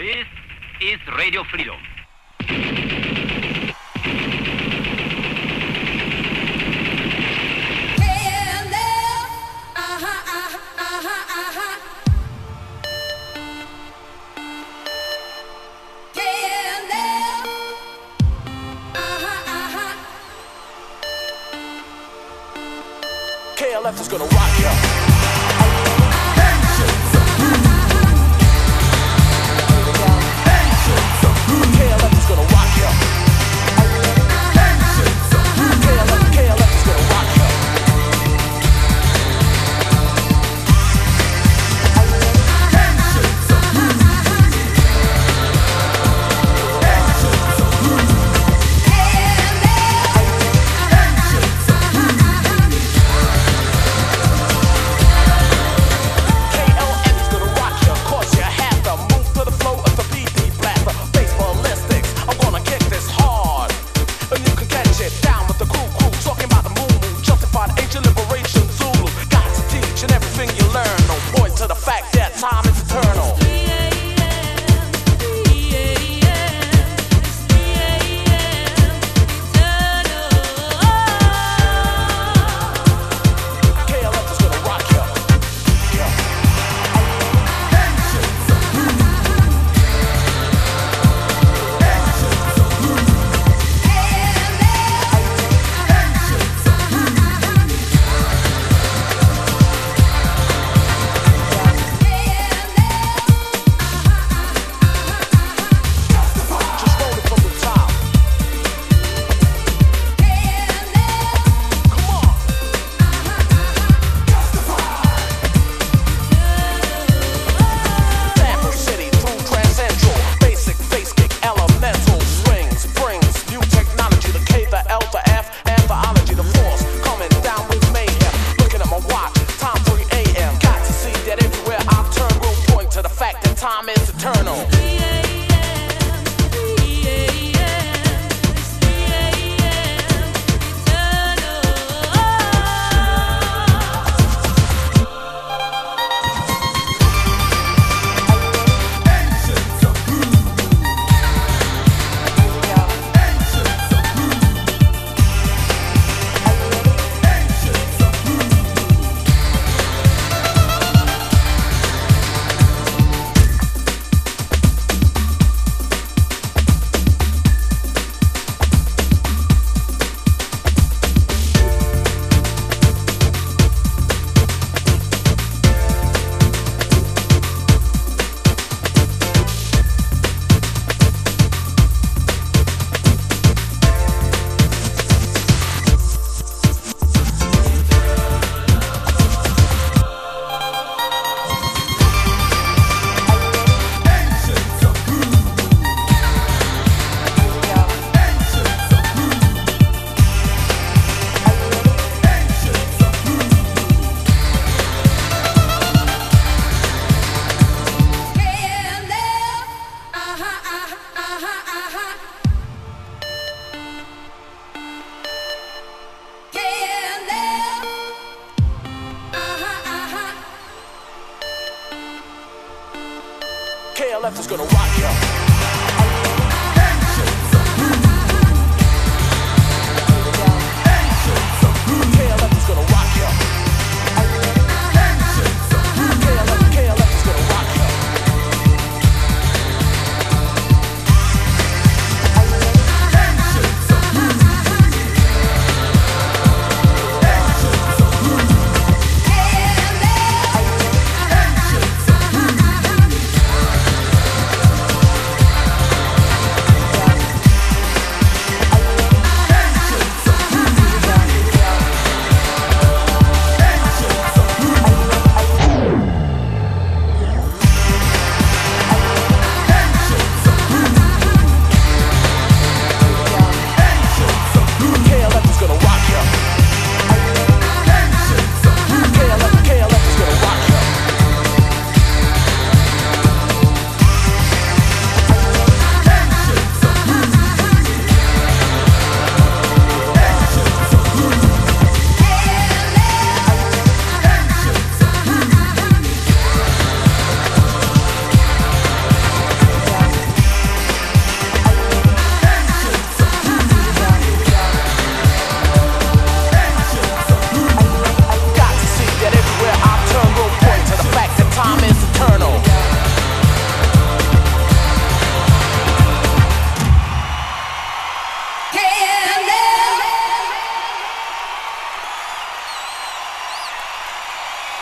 This is Radio Freedom. KLF is gonna rock you. KLF is gonna rock you.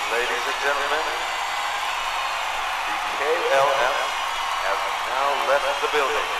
Ladies and gentlemen, the KLF has now left the building.